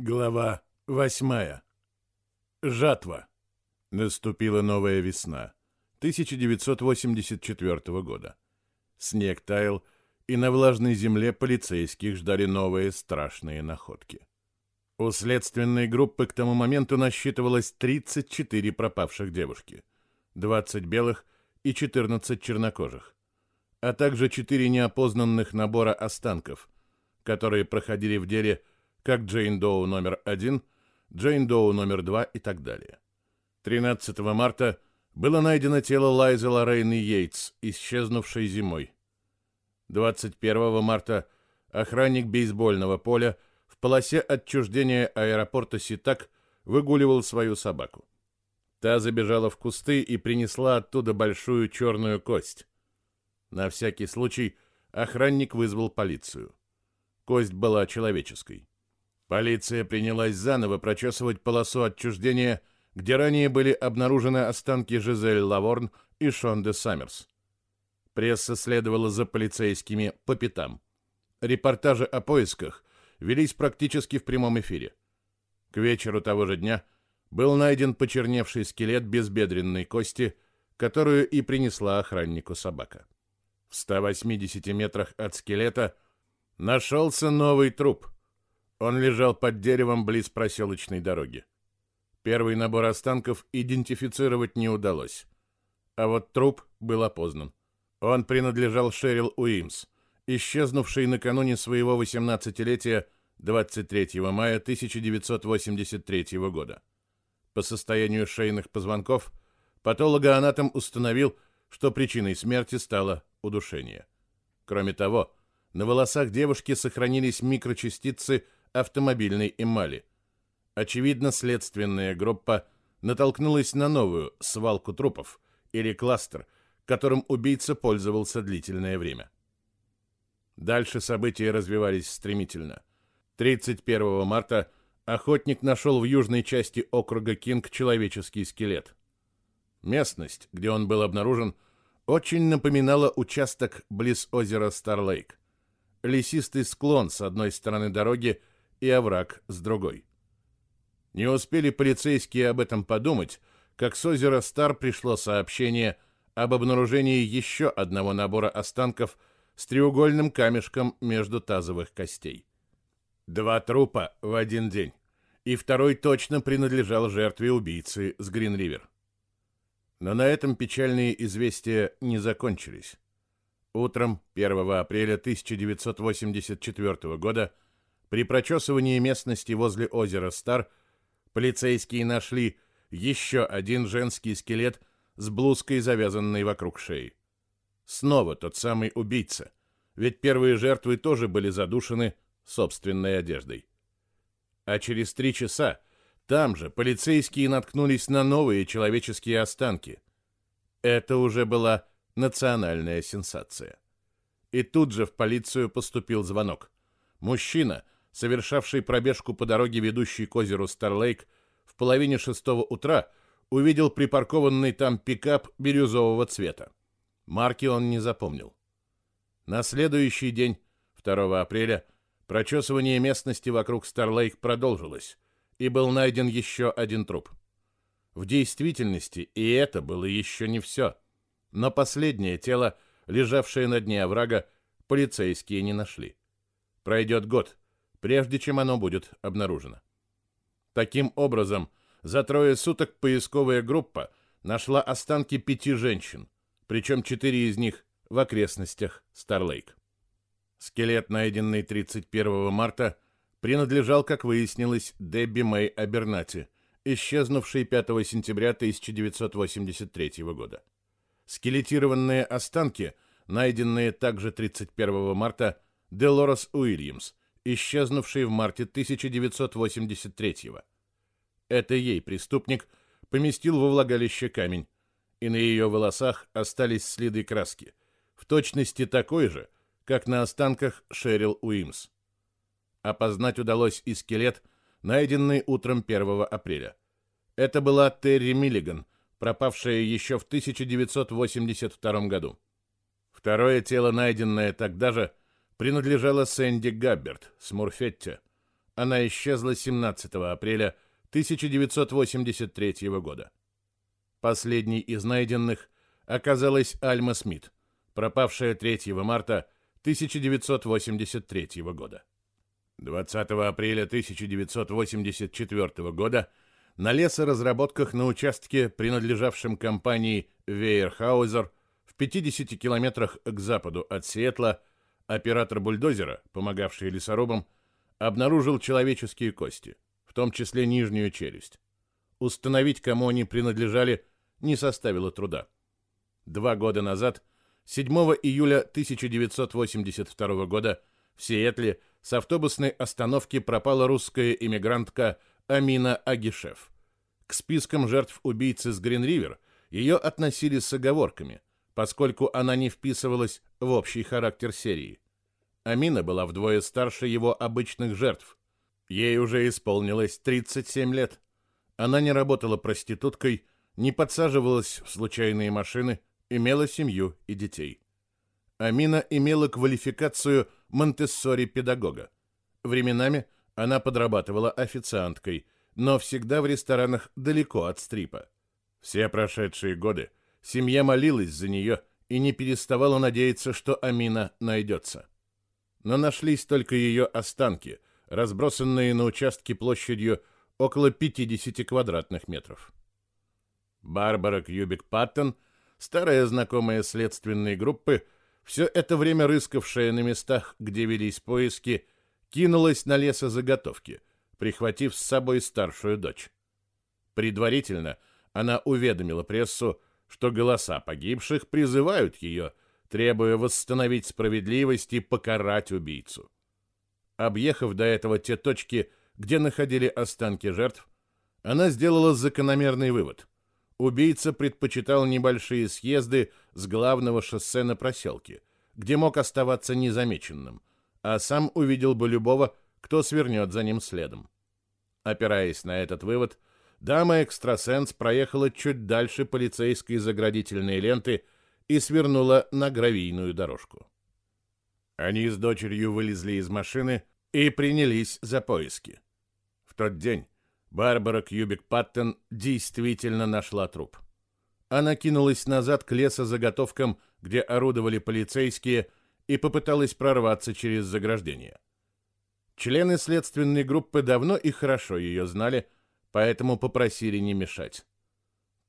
Глава восьмая. Жатва. Наступила новая весна 1984 года. Снег таял, и на влажной земле полицейских ждали новые страшные находки. У следственной группы к тому моменту насчитывалось 34 пропавших девушки, 20 белых и 14 чернокожих, а также 4 неопознанных набора останков, которые проходили в деле как Джейн Доу номер один, Джейн Доу номер два и так далее. 13 марта было найдено тело Лайзы Лоррейны Йейтс, исчезнувшей зимой. 21 марта охранник бейсбольного поля в полосе отчуждения аэропорта Ситак выгуливал свою собаку. Та забежала в кусты и принесла оттуда большую черную кость. На всякий случай охранник вызвал полицию. Кость была человеческой. Полиция принялась заново прочесывать полосу отчуждения, где ранее были обнаружены останки Жизель Лаворн и Шонде Саммерс. Пресса следовала за полицейскими по пятам. Репортажи о поисках велись практически в прямом эфире. К вечеру того же дня был найден почерневший скелет безбедренной кости, которую и принесла охраннику собака. В 180 метрах от скелета нашелся новый труп — он лежал под деревом близ проселочной дороги. Первый набор останков идентифицировать не удалось. А вот труп был опознан. Он принадлежал Шерил Уимс, исчезнувшей накануне своего 18-летия 23 мая 1983 года. По состоянию шейных позвонков патологоанатом установил, что причиной смерти стало удушение. Кроме того, на волосах девушки сохранились микрочастицы – автомобильной эмали. Очевидно, следственная группа натолкнулась на новую свалку трупов или кластер, которым убийца пользовался длительное время. Дальше события развивались стремительно. 31 марта охотник нашел в южной части округа Кинг человеческий скелет. Местность, где он был обнаружен, очень напоминала участок близ озера Старлейк. Лесистый склон с одной стороны дороги и овраг с другой. Не успели полицейские об этом подумать, как с озера Стар пришло сообщение об обнаружении еще одного набора останков с треугольным камешком между тазовых костей. Два трупа в один день, и второй точно принадлежал жертве убийцы с Грин-Ривер. Но на этом печальные известия не закончились. Утром 1 апреля 1984 года при прочесывании местности возле озера Стар полицейские нашли еще один женский скелет с блузкой, завязанной вокруг шеи. Снова тот самый убийца, ведь первые жертвы тоже были задушены собственной одеждой. А через три часа там же полицейские наткнулись на новые человеческие останки. Это уже была национальная сенсация. И тут же в полицию поступил звонок. Мужчина — совершавший пробежку по дороге, ведущей к озеру Старлейк, в половине шестого утра увидел припаркованный там пикап бирюзового цвета. Марки он не запомнил. На следующий день, 2 апреля, прочесывание местности вокруг Старлейк продолжилось, и был найден еще один труп. В действительности и это было еще не все. Но последнее тело, лежавшее на дне оврага, полицейские не нашли. Пройдет год, прежде чем оно будет обнаружено. Таким образом, за трое суток поисковая группа нашла останки пяти женщин, причем четыре из них в окрестностях Старлейк. Скелет, найденный 31 марта, принадлежал, как выяснилось, Дебби Мэй Абернати, исчезнувшей 5 сентября 1983 года. Скелетированные останки, найденные также 31 марта, Делорес Уильямс, исчезнувшей в марте 1983-го. Это ей преступник поместил во влагалище камень, и на ее волосах остались следы краски, в точности такой же, как на останках Шерил Уимс. Опознать удалось и скелет, найденный утром 1 апреля. Это была Терри Миллиган, пропавшая еще в 1982 году. Второе тело, найденное тогда же, принадлежала Сэнди Габберт с Мурфетте, Она исчезла 17 апреля 1983 года. Последней из найденных оказалась Альма Смит, пропавшая 3 марта 1983 года. 20 апреля 1984 года на лесоразработках на участке, принадлежавшем компании Вейерхаузер, в 50 километрах к западу от Сиэтла, оператор бульдозера, помогавший лесорубам, обнаружил человеческие кости, в том числе нижнюю челюсть. Установить, кому они принадлежали, не составило труда. Два года назад, 7 июля 1982 года, в Сиэтле с автобусной остановки пропала русская иммигрантка Амина Агишев. К спискам жертв убийцы с Гринривер ее относили с оговорками, поскольку она не вписывалась в общий характер серии. Амина была вдвое старше его обычных жертв. Ей уже исполнилось 37 лет. Она не работала проституткой, не подсаживалась в случайные машины, имела семью и детей. Амина имела квалификацию Монтессори-педагога. Временами – она подрабатывала официанткой, но всегда в ресторанах далеко от стрипа. Все прошедшие годы семья молилась за нее и не переставала надеяться, что Амина найдется. Но нашлись только ее останки, разбросанные на участке площадью около 50 квадратных метров. Барбара Кьюбик-Паттон, старая знакомая следственной группы, все это время рыскавшая на местах, где велись поиски, кинулась на лесозаготовки, прихватив с собой старшую дочь. Предварительно она уведомила прессу, что голоса погибших призывают ее, требуя восстановить справедливость и покарать убийцу. Объехав до этого те точки, где находили останки жертв, она сделала закономерный вывод. Убийца предпочитал небольшие съезды с главного шоссе на проселке, где мог оставаться незамеченным, а сам увидел бы любого, кто свернет за ним следом. Опираясь на этот вывод, дама-экстрасенс проехала чуть дальше полицейской заградительной ленты и свернула на гравийную дорожку. Они с дочерью вылезли из машины и принялись за поиски. В тот день Барбара Кьюбик-Паттон действительно нашла труп. Она кинулась назад к лесозаготовкам, где орудовали полицейские, и попыталась прорваться через заграждение. Члены следственной группы давно и хорошо ее знали, поэтому попросили не мешать.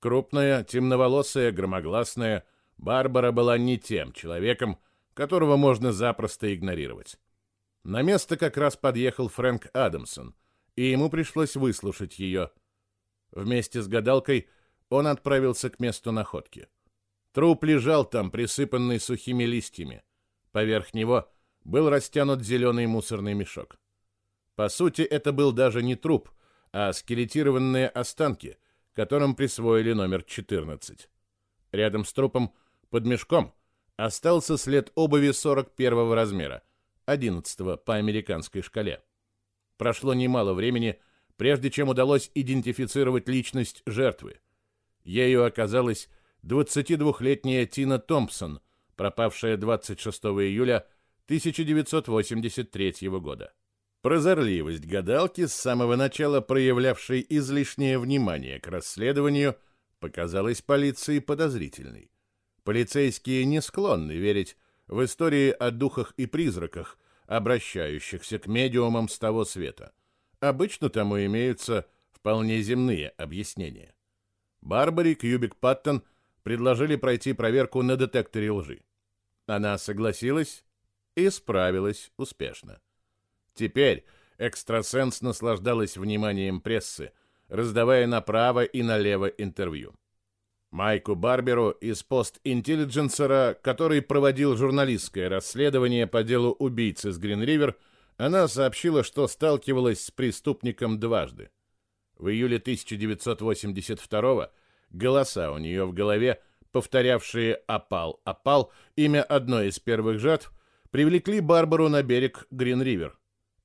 Крупная, темноволосая, громогласная, Барбара была не тем человеком, которого можно запросто игнорировать. На место как раз подъехал Фрэнк Адамсон, и ему пришлось выслушать ее. Вместе с гадалкой он отправился к месту находки. Труп лежал там, присыпанный сухими листьями. Поверх него был растянут зеленый мусорный мешок. По сути, это был даже не труп, а скелетированные останки, которым присвоили номер 14. Рядом с трупом, под мешком, остался след обуви 41 размера, 11 по американской шкале. Прошло немало времени, прежде чем удалось идентифицировать личность жертвы. Ею оказалась 22-летняя Тина Томпсон, пропавшая 26 июля 1983 года. Прозорливость гадалки, с самого начала проявлявшей излишнее внимание к расследованию, показалась полиции подозрительной. Полицейские не склонны верить в истории о духах и призраках, обращающихся к медиумам с того света. Обычно тому имеются вполне земные объяснения. Барбари Кьюбик Паттон предложили пройти проверку на детекторе лжи. Она согласилась и справилась успешно. Теперь экстрасенс наслаждалась вниманием прессы, раздавая направо и налево интервью. Майку Барберу из пост-интеллидженсера, который проводил журналистское расследование по делу убийцы с Гринривер, она сообщила, что сталкивалась с преступником дважды. В июле 1982 голоса у нее в голове повторявшие «Опал, опал», имя одной из первых жертв, привлекли Барбару на берег Грин-Ривер.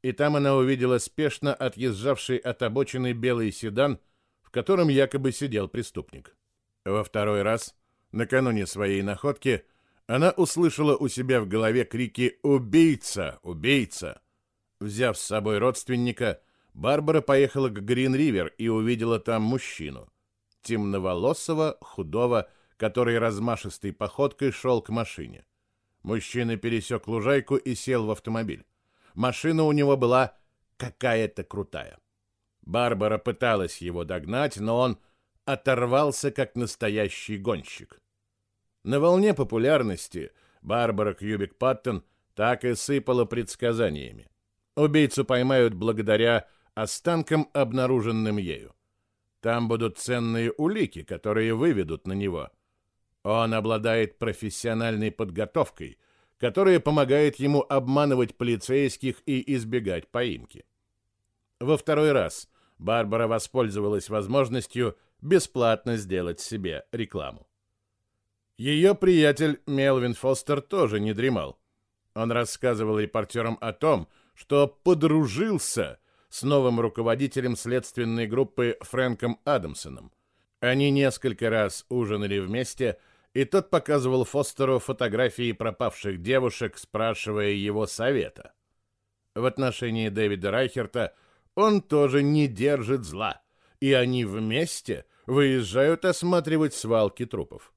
И там она увидела спешно отъезжавший от обочины белый седан, в котором якобы сидел преступник. Во второй раз, накануне своей находки, она услышала у себя в голове крики «Убийца! Убийца!». Взяв с собой родственника, Барбара поехала к Грин-Ривер и увидела там мужчину. Темноволосого, худого, который размашистой походкой шел к машине. Мужчина пересек лужайку и сел в автомобиль. Машина у него была какая-то крутая. Барбара пыталась его догнать, но он оторвался как настоящий гонщик. На волне популярности Барбара Кьюбик-Паттон так и сыпала предсказаниями. Убийцу поймают благодаря останкам, обнаруженным ею. Там будут ценные улики, которые выведут на него. Он обладает профессиональной подготовкой, которая помогает ему обманывать полицейских и избегать поимки. Во второй раз Барбара воспользовалась возможностью бесплатно сделать себе рекламу. Ее приятель Мелвин Фостер тоже не дремал. Он рассказывал репортерам о том, что подружился с новым руководителем следственной группы Фрэнком Адамсоном. Они несколько раз ужинали вместе, и тот показывал Фостеру фотографии пропавших девушек, спрашивая его совета. В отношении Дэвида Райхерта он тоже не держит зла, и они вместе выезжают осматривать свалки трупов.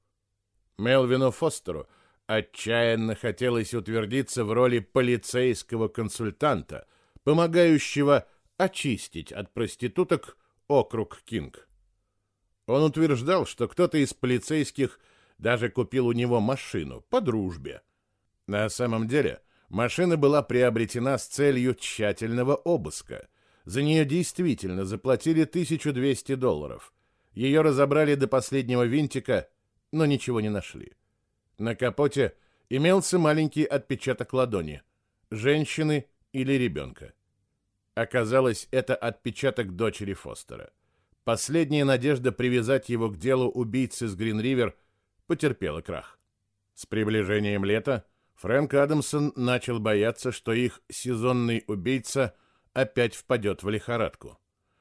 Мелвину Фостеру отчаянно хотелось утвердиться в роли полицейского консультанта, помогающего очистить от проституток округ Кинг. Он утверждал, что кто-то из полицейских даже купил у него машину по дружбе. На самом деле, машина была приобретена с целью тщательного обыска. За нее действительно заплатили 1200 долларов. Ее разобрали до последнего винтика, но ничего не нашли. На капоте имелся маленький отпечаток ладони, женщины или ребенка. Оказалось, это отпечаток дочери Фостера. Последняя надежда привязать его к делу убийцы с Грин-Ривер потерпела крах. С приближением лета Фрэнк Адамсон начал бояться, что их сезонный убийца опять впадет в лихорадку.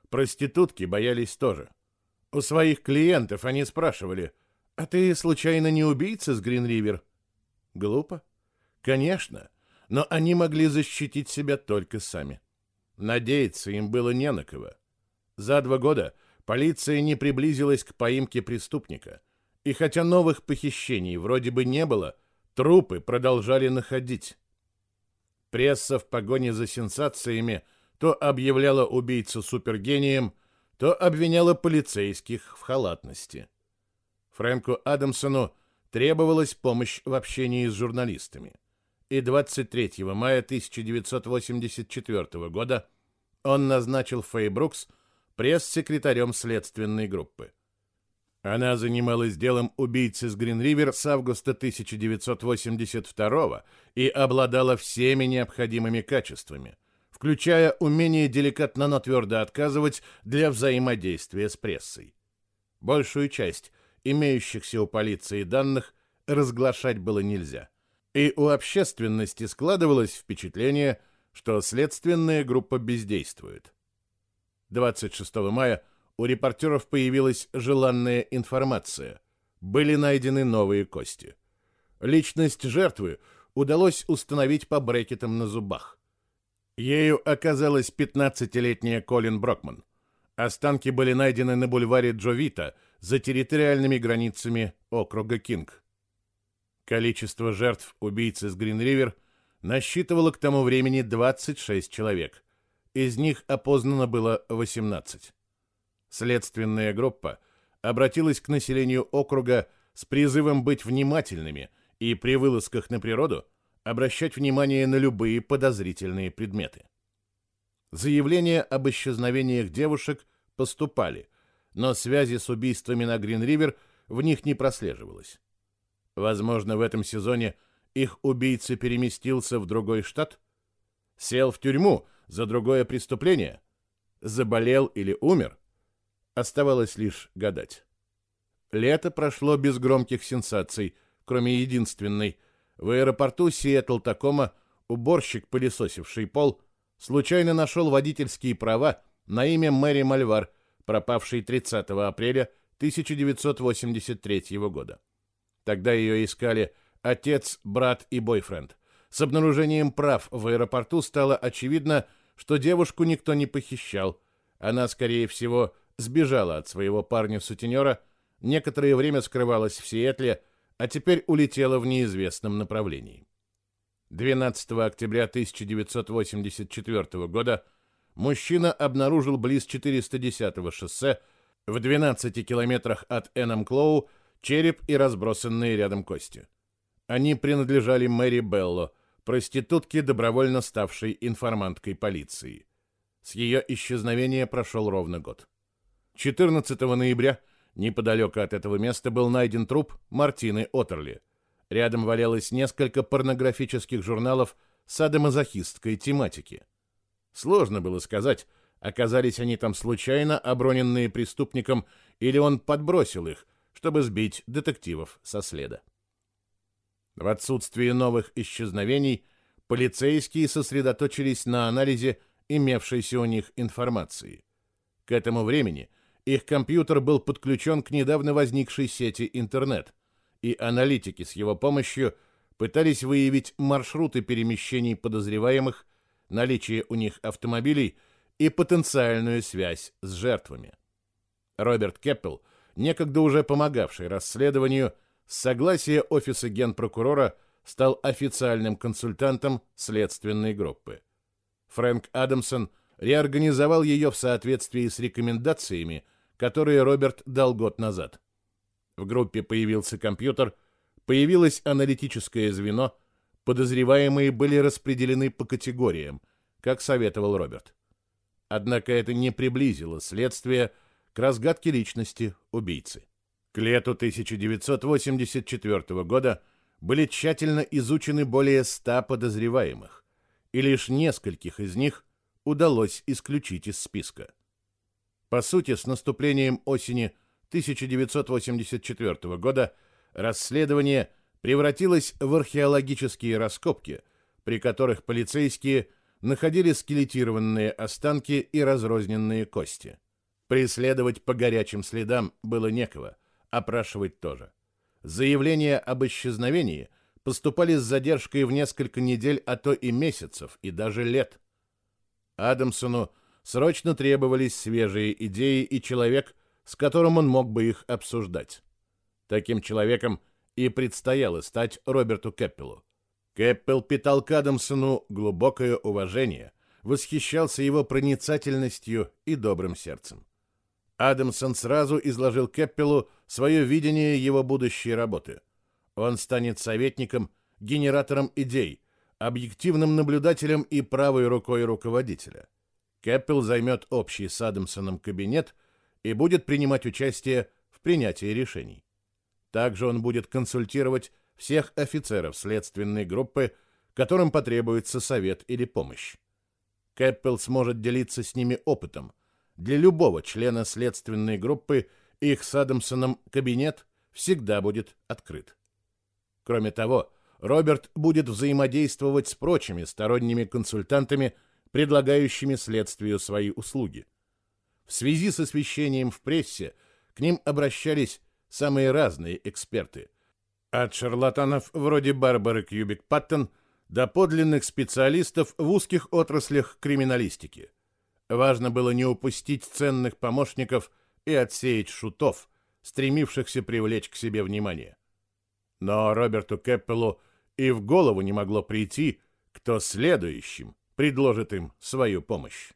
Проститутки боялись тоже. У своих клиентов они спрашивали – «А ты, случайно, не убийца с Гринривер?» «Глупо?» «Конечно, но они могли защитить себя только сами. Надеяться им было не на кого. За два года полиция не приблизилась к поимке преступника, и хотя новых похищений вроде бы не было, трупы продолжали находить. Пресса в погоне за сенсациями то объявляла убийцу супергением, то обвиняла полицейских в халатности. Фрэнку Адамсону требовалась помощь в общении с журналистами. И 23 мая 1984 года он назначил Фэй Брукс пресс-секретарем следственной группы. Она занималась делом убийцы с Грин-Ривер с августа 1982 и обладала всеми необходимыми качествами, включая умение деликатно, но твердо отказывать для взаимодействия с прессой. Большую часть имеющихся у полиции данных разглашать было нельзя. И у общественности складывалось впечатление, что следственная группа бездействует. 26 мая у репортеров появилась желанная информация. Были найдены новые кости. Личность жертвы удалось установить по брекетам на зубах. Ею оказалась 15-летняя Колин Брокман. Останки были найдены на бульваре Джовита – за территориальными границами округа Кинг. Количество жертв убийцы с Грин-Ривер насчитывало к тому времени 26 человек. Из них опознано было 18. Следственная группа обратилась к населению округа с призывом быть внимательными и при вылазках на природу обращать внимание на любые подозрительные предметы. Заявления об исчезновениях девушек поступали – но связи с убийствами на Грин-Ривер в них не прослеживалось. Возможно, в этом сезоне их убийца переместился в другой штат, сел в тюрьму за другое преступление, заболел или умер. Оставалось лишь гадать. Лето прошло без громких сенсаций, кроме единственной. В аэропорту Сиэтл-Такома уборщик, пылесосивший пол, случайно нашел водительские права на имя Мэри Мальвар пропавшей 30 апреля 1983 года. Тогда ее искали отец, брат и бойфренд. С обнаружением прав в аэропорту стало очевидно, что девушку никто не похищал. Она, скорее всего, сбежала от своего парня-сутенера, некоторое время скрывалась в Сиэтле, а теперь улетела в неизвестном направлении. 12 октября 1984 года мужчина обнаружил близ 410-го шоссе в 12 километрах от Эннам-Клоу череп и разбросанные рядом кости. Они принадлежали Мэри Белло, проститутке, добровольно ставшей информанткой полиции. С ее исчезновения прошел ровно год. 14 ноября неподалеку от этого места был найден труп Мартины Отерли. Рядом валялось несколько порнографических журналов садомазохистской тематики. Сложно было сказать, оказались они там случайно оброненные преступником или он подбросил их, чтобы сбить детективов со следа. В отсутствие новых исчезновений полицейские сосредоточились на анализе имевшейся у них информации. К этому времени их компьютер был подключен к недавно возникшей сети интернет, и аналитики с его помощью пытались выявить маршруты перемещений подозреваемых, наличие у них автомобилей и потенциальную связь с жертвами. Роберт Кеппел, некогда уже помогавший расследованию, с согласия офиса генпрокурора стал официальным консультантом следственной группы. Фрэнк Адамсон реорганизовал ее в соответствии с рекомендациями, которые Роберт дал год назад. В группе появился компьютер, появилось аналитическое звено, подозреваемые были распределены по категориям, как советовал Роберт. Однако это не приблизило следствие к разгадке личности убийцы. К лету 1984 года были тщательно изучены более 100 подозреваемых, и лишь нескольких из них удалось исключить из списка. По сути, с наступлением осени 1984 года расследование превратилось в археологические раскопки, при которых полицейские находили скелетированные останки и разрозненные кости. Преследовать по горячим следам было некого – опрашивать тоже. Заявления об исчезновении поступали с задержкой в несколько недель, а то и месяцев, и даже лет. Адамсону срочно требовались свежие идеи и человек, с которым он мог бы их обсуждать. Таким человеком и предстояло стать Роберту Кэппелу. Кэппел питал к Адамсону глубокое уважение, восхищался его проницательностью и добрым сердцем. Адамсон сразу изложил Кеппелу свое видение его будущей работы. Он станет советником, генератором идей, объективным наблюдателем и правой рукой руководителя. Кеппел займет общий с Адамсоном кабинет и будет принимать участие в принятии решений. Также он будет консультировать всех офицеров следственной группы, которым потребуется совет или помощь. Кэппел сможет делиться с ними опытом – для любого члена следственной группы их с Адамсоном кабинет всегда будет открыт. Кроме того, Роберт будет взаимодействовать с прочими сторонними консультантами, предлагающими следствию свои услуги. В связи с освещением в прессе к ним обращались самые разные эксперты. От шарлатанов вроде Барбары Кьюбик-Паттон до подлинных специалистов в узких отраслях криминалистики – Важно было не упустить ценных помощников и отсеять шутов, стремившихся привлечь к себе внимание. Но Роберту Кэппелу и в голову не могло прийти, кто следующим предложит им свою помощь.